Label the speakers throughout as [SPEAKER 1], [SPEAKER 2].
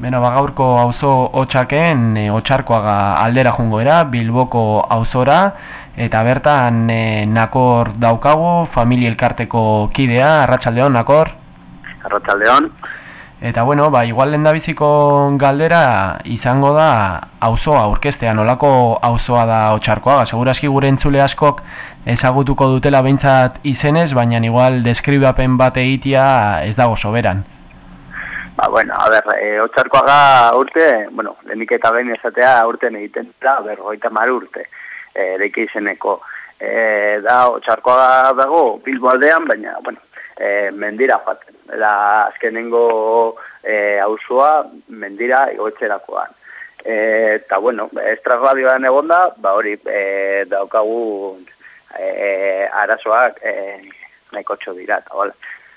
[SPEAKER 1] Beno, bagaurko auzo hotxaken, e, otxarkoaga aldera jungo era, Bilboko auzora, eta bertan e, nakor daukago, familia elkarteko kidea, arratsaldeon nakor?
[SPEAKER 2] Arratxaldeon.
[SPEAKER 1] Eta bueno, ba, igual lenda biziko galdera izango da auzoa aurkestea, nolako auzoa da otxarkoaga. Seguraski gure entzule askok ezagutuko dutela behintzat izenez, baina igual deskribapen bat egitea ez dago soberan.
[SPEAKER 2] Ba, bueno, a ber, e, otxarkoaga urte, bueno, lehenik eta behin esatea urte egiten da, berroita mar urte, e, deike izeneko. E, da, otxarkoaga dago, bilbo aldean, baina, bueno, e, mendira joaten. Da, azkenengo e, auzoa mendira igoetzerakoan. E, eta, bueno, estrasradioan egon da, ba hori, e, daukagu e, arazoak e, nahiko txo dira, eta,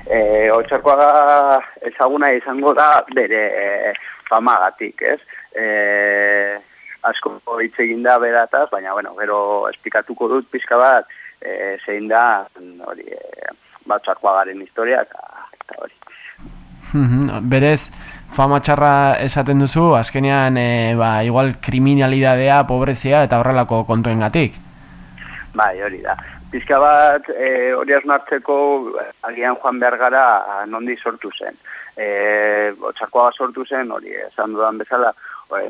[SPEAKER 2] e, otxarkoaga ezaguna izango da bere e, famagatik, ez? E, asko hitz egin da berataz, baina, bueno, gero esplikatuko dut pizka bat, e, zein da, hori, e, batxarkoagaren historia, eta, eta hori.
[SPEAKER 1] Berez, fama txarra esaten duzu, azkenean, e, ba, igual kriminalidadea, pobrezia eta horrelako kontuengatik.
[SPEAKER 2] Bai, hori da pizka bat e, hori asmartzeko agian joan behar gara nondi sortu zen. E, Otsakoa sortu zen, hori esan dudan bezala,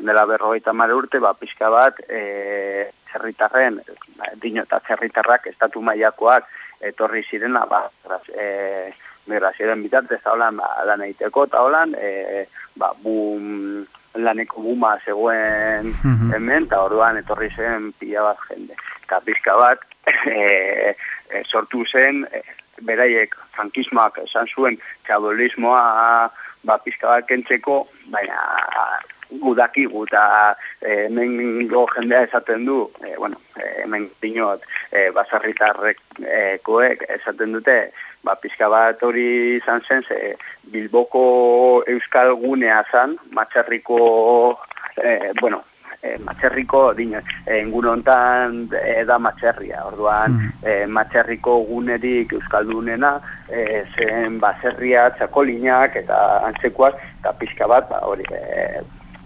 [SPEAKER 2] dela berrogeita mare urte, ba, pizka bat e, zerritarren, dino eta zerritarrak estatu mailakoak etorri zirena, ba, e, migrazioaren bitartez, eta holan, ba, lan egiteko, eta holan, e, ba, bum, laneko buma zegoen mhm. hemen, eta orduan etorri zen pila bat jende. Eta pizka bat, e, e, sortu zen, e, beraiek frankismoak esan zuen txabolismoa ba, pizka bat kentzeko, baina gudaki guta mengo jendea esaten du, e, bueno, e, men dinot, e, basarritarrekoek esaten dute, ba, pizka bat hori izan zen, ze Bilboko Euskal Gunea zan, matxarriko, e, bueno, e, matxerriko dine, e, ingun hontan e, da matxerria, orduan mm. e, matxerriko gunerik euskaldunena e, zen baserria, txakolinak eta antzekoak, eta pixka bat, ba, hori, e,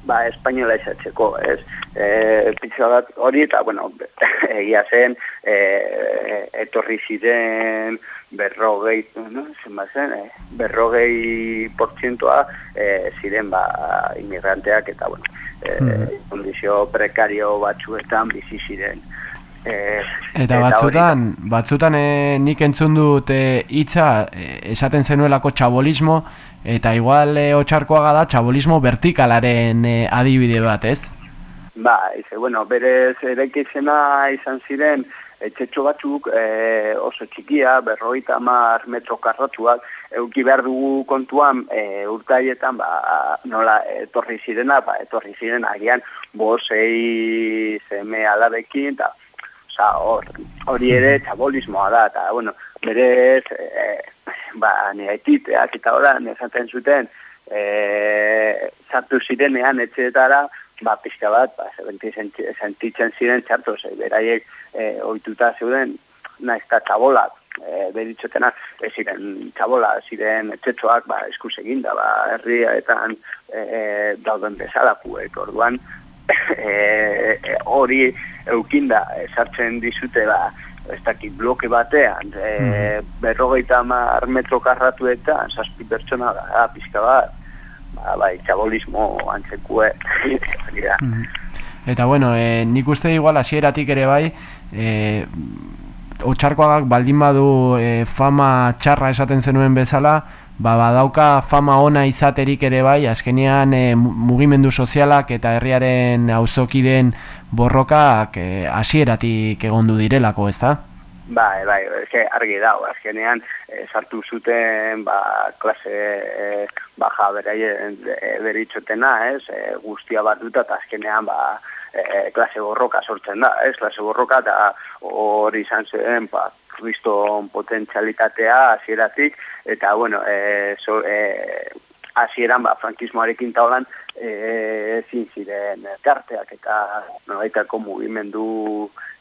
[SPEAKER 2] ba, espainola izatzeko, ez? E, pixka bat hori, eta, bueno, egia zen, e, etorri ziren, berrogei, no? zen zen, eh? berrogei portzientoa eh, ziren ba, inmigranteak eta, bueno, eh, hmm. kondizio prekario batzuetan bizi ziren.
[SPEAKER 1] Eh, eta batzutan, batzutan eh, nik entzun dut hitza eh, esaten zenuelako txabolismo, eta igual eh, otxarkoaga da txabolismo vertikalaren eh, adibide bat, ez?
[SPEAKER 2] Ba, ize, bueno, berez ere izan ziren, etxetxo batzuk e, oso txikia, berroita mar metro karratuak, euki behar dugu kontuan e, urtaietan ba, nola etorri zirena, ba, etorri ziren agian bosei zeme alabekin, eta hori ere txabolismoa da, eta bueno, berez, e, ba, negaititeak eta hola, nesaten zuten, e, zartu zirenean etxeetara, ba, pixka bat, ba, sentitzen ziren txartu, zei, beraiek e, oituta zeuden, naiz eta txabolak, e, beritxotena, ez ziren txabola, ziren etxetxoak, ba, eskuz eginda, ba, herria eta e, dauden bezalakuek, orduan, e, hori e, eukinda, sartzen dizute, ba, ez dakit bloke batean, e, mm. berrogeita mar metro karratu eta, zazpi pertsona, da, pixka bat, ba, bai, txabolismo antzekue.
[SPEAKER 1] Mm. Eta bueno, e, nik uste igual hasieratik ere bai, e, otxarkoagak baldin badu e, fama txarra esaten zenuen bezala, ba, badauka fama ona izaterik ere bai, azkenean e, mugimendu sozialak eta herriaren auzokideen borrokak hasieratik e, egondu direlako, ezta?
[SPEAKER 2] Bai, bai, eske argi dago, azkenean e, sartu zuten ba, klase e, baja beraien e, beritxotena, ez, e, guztia bat dut, eta azkenean ba, e, klase borroka sortzen da, ez, klase borroka, eta hori izan zen, ba, kriston potentzialitatea hasieratik eta, bueno, e, so, e, hasieran ba, frankismoarekin taulan e, zin ziren karteak eta noraitako mugimendu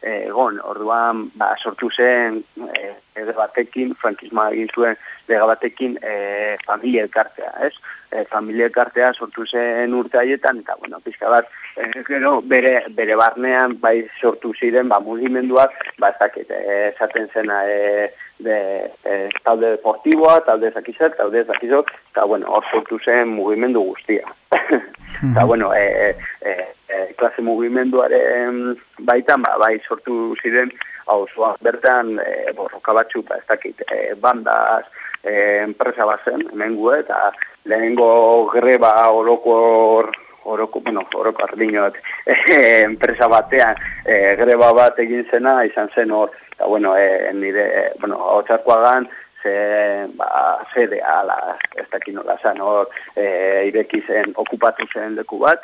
[SPEAKER 2] egon, orduan ba, sortu zen e, batekin, frankismoa egin zuen lega batekin e, familia elkartea, ez? E, familia elkartea sortu zen urte haietan, eta, bueno, pizka bat, e, gero, bere, bere barnean, bai sortu ziren, ba, mugimenduak, ba, esaten zena, e, de, e, talde deportiboa, talde zakizet, talde zakizot, eta, bueno, hor sortu zen mugimendu guztia. Eta, bueno, e, e, e, klase mugimenduaren baitan, ba, bai sortu ziren, hau zua, bertan, e, borroka batxu, ba, ez dakit, e, bandaz, e, enpresa bazen, hemen gu, eta lehenengo greba oroko oroko, bueno, oroko ardinot, e, enpresa batean e, greba bat egin zena, izan zen hor, eta bueno, e, nire, bueno, hau txarkoagan, ze, ba, zede, ala, ez dakit nola zan, hor, e, ireki zen, okupatu zen leku bat,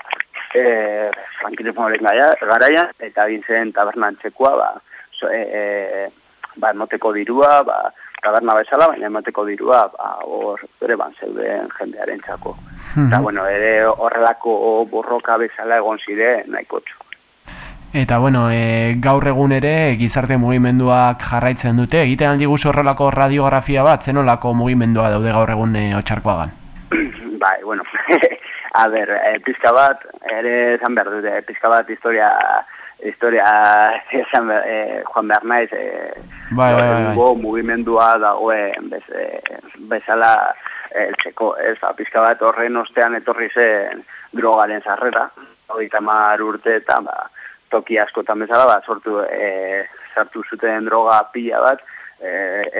[SPEAKER 2] e, frankilifonoren garaia, eta egin zen tabernan txekoa, ba, so, e, e, ba, noteko dirua, ba, taberna bezala, baina emateko dirua, ba, hor, bere ban zeuden jendearen txako. Mm Eta, bueno, ere horrelako borroka bezala egon zide nahiko txu.
[SPEAKER 1] Eta, bueno, e, gaur egun ere gizarte mugimenduak jarraitzen dute, egiten aldi guz horrelako radiografia bat, zenolako mugimendua daude gaur egun e, otxarkoagan?
[SPEAKER 2] bai, bueno, a ber, e, pizka bat, ere zan behar dute, pizka bat historia historia esan eh, Juan Bernaiz eh, bai, bai, bai. mugimendua dagoen bez, eh, bezala eltseko, ez, apizka bat horren ostean etorri zen drogaren zarrera, hori tamar urte eta ba, toki askotan bezala, ba, sortu, e, sartu zuten droga pila bat, e,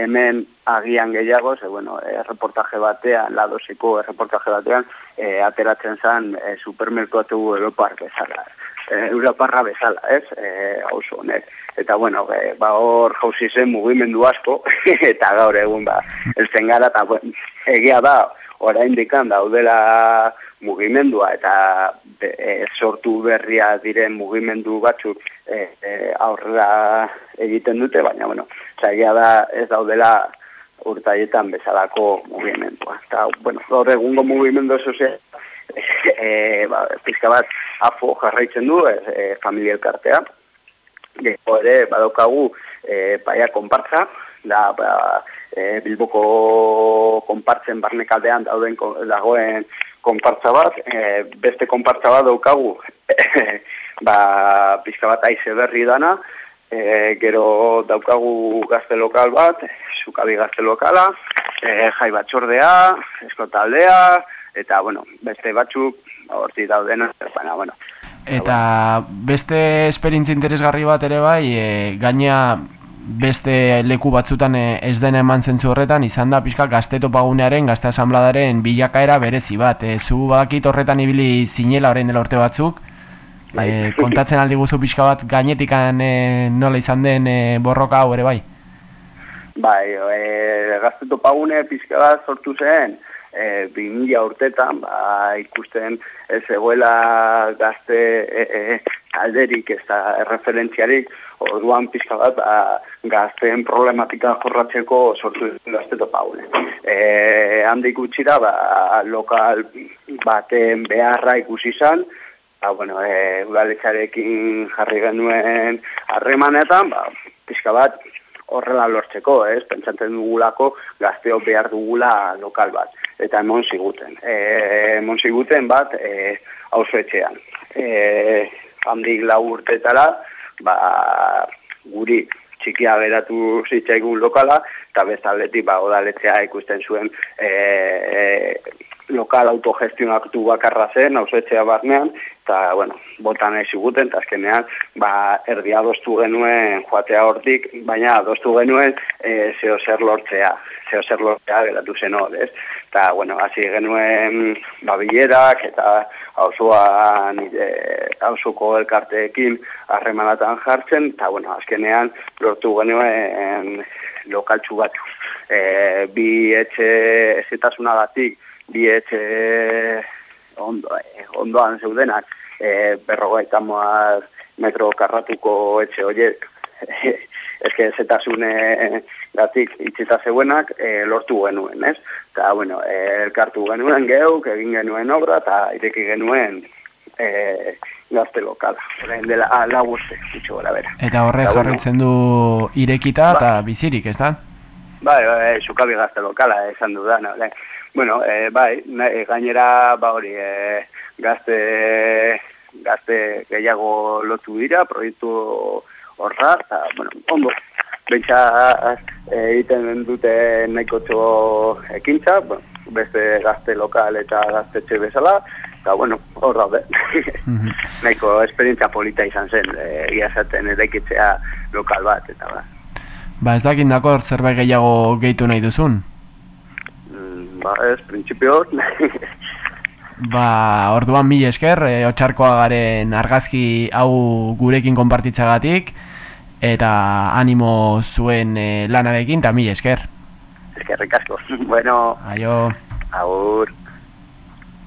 [SPEAKER 2] hemen agian gehiago, ze, bueno, e, reportaje batean, ladosiko reportaje batean, e, ateratzen zen e, supermerkoatu Europar bezala e, Europarra bezala, ez? E, hauzo honek. Eta, bueno, e, ba, hor jauzi zen mugimendu asko, eta gaur egun, ba, elzen gara, eta, bueno, egia da, orain dikan daudela mugimendua, eta e, sortu berria diren mugimendu batzuk e, e, aurrera egiten dute, baina, bueno, egia da, ez daudela urtaietan bezalako mugimendua. Eta, bueno, gaur egungo mugimendu sozial, e, ba, pizka bat afo jarraitzen du e, e, familia elkartea. Gero ere badaukagu e, paia konpartza, da ba, e, Bilboko konpartzen barnekaldean dauden dagoen konpartza bat, e, beste konpartza bat daukagu ba, pizka bat aize berri dana, e, gero daukagu gazte lokal bat, zukabi gazte lokala, e, jai batxordea, eskotaldea, eta, bueno, beste batzuk, horti daudena, baina, bueno.
[SPEAKER 1] Eta beste esperintzi interesgarri bat ere bai, e, gaina beste leku batzutan e, ez den eman zentzu horretan, izan da pixka gazte topagunearen, gazte asambladaren bilakaera berezi bat. E, zu badakit horretan ibili zinela orain dela urte batzuk, bai. e, kontatzen aldi guzu pixka bat gainetikan e, nola izan den e, borroka hau ere bai?
[SPEAKER 2] Bai, e, gazte topagune pixka bat sortu zen, e, 2000 urtetan ba, ikusten ez egoela gazte e, e, alderik ez da referentziarik orduan pizka bat ba, gazteen problematika jorratzeko sortu gazte topa e, handi gutxi da ba, lokal baten beharra ikusi izan ba, bueno, e, udaletxarekin jarri genuen harremanetan ba, pizka bat horrela lortzeko, ez? Pentsatzen dugulako gazteo behar dugula lokal bat eta emon ziguten. E, emon ziguten bat, e, hauzo etxean. E, handik lau urtetara, ba, guri txikia geratu zitzaigun lokala, eta bezaletik ba, odaletzea ikusten zuen e, e, lokal autogestionatu bakarra zen, hauzo etxea barnean, eta, bueno, botan ez ziguten, eta azkenean, ba, erdi adostu genuen joatea hortik, baina adostu genuen e, zeo zer lortzea, zeo zer lortzea geratu zen hor, ez? eta, bueno, hasi genuen babilerak eta hausuan hausuko elkarteekin harremanatan jartzen, eta, bueno, azkenean lortu genuen lokaltsu bat. E, bi etxe ezetasuna batik, bi etxe ondo, e, ondoan zeudenak, e, berrogaita metro karratuko etxe horiek eske zetasune gatik itxita zeuenak e, lortu genuen, ez? Eta, bueno, e, elkartu genuen geuk, egin genuen obra, eta ireki genuen e, gazte lokala. Horrein dela, ah, laguzte, itxo gara bera.
[SPEAKER 1] Eta horre jarritzen du irekita ba. eta bizirik, ez da?
[SPEAKER 2] Bai, bai, sukabi gazte lokala, esan du da, no? Bueno, e, bai, gainera, ba hori, e, gazte, gazte gehiago lotu dira, proiektu horra, eta, bueno, ondo, bentsa egiten dute nahiko txo ekintza, bueno, beste gazte lokal eta gazte txe bezala, eta, bueno, hor daude. Mm nahiko esperientzia polita izan zen, egia zaten edekitzea lokal bat, eta ba.
[SPEAKER 1] Ba, ez dakit nako zerbait gehiago gehitu nahi duzun?
[SPEAKER 2] Ba, ez, prinsipio
[SPEAKER 1] Ba, orduan mi esker, e, otxarkoa garen argazki hau gurekin konpartitzagatik, eta animo zuen e, lanarekin, eta mi esker.
[SPEAKER 2] Eskerrik asko. bueno.
[SPEAKER 1] Aio.
[SPEAKER 2] Aur.